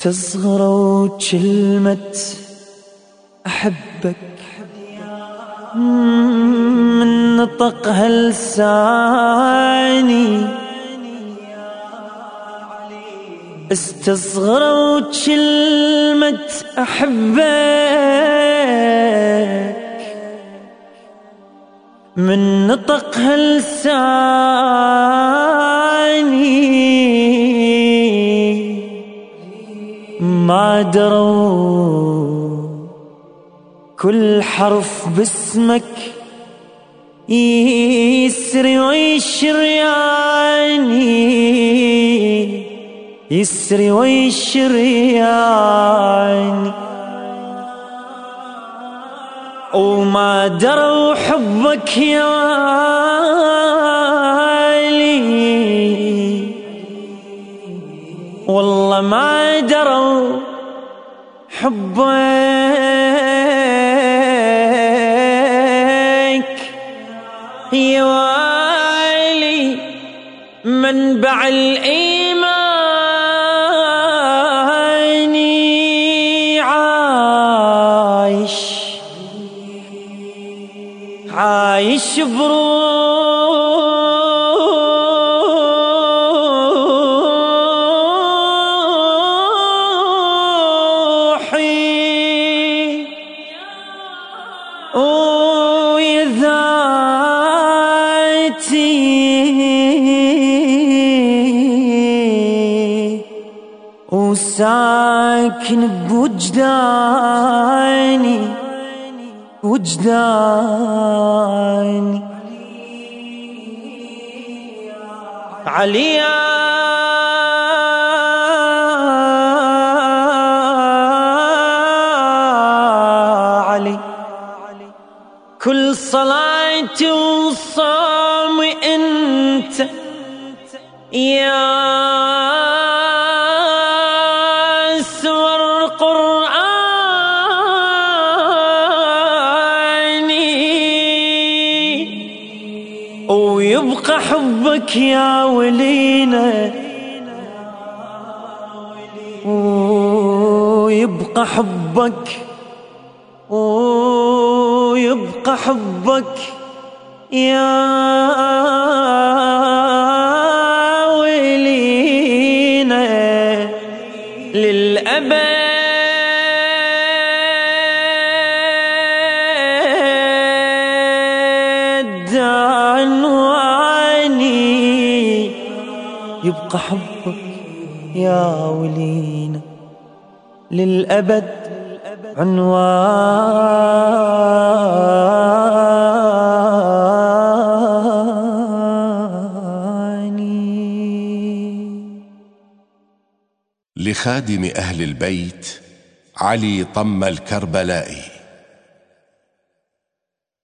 استصغروا كلمة أحبك من نطقها لساني استصغروا كلمة أحبك من نطقها لساني ما دروا كل حرف باسمك يسري ويشرياني يسري ويشرياني وما دروا حبك يا حبك يا ويلي منبع الإيمان عايش عايش بروح وساكن بوجداني وجداني علي علي كل صلاتي وصامي أنت يا ويبقى حبك يا ولينا. ويبقى حبك ويبقى حبك يا ولينا للأبد يبقى حبك يا ولينا للأبد عنواني. لخادم أهل البيت علي طم الكربلائي.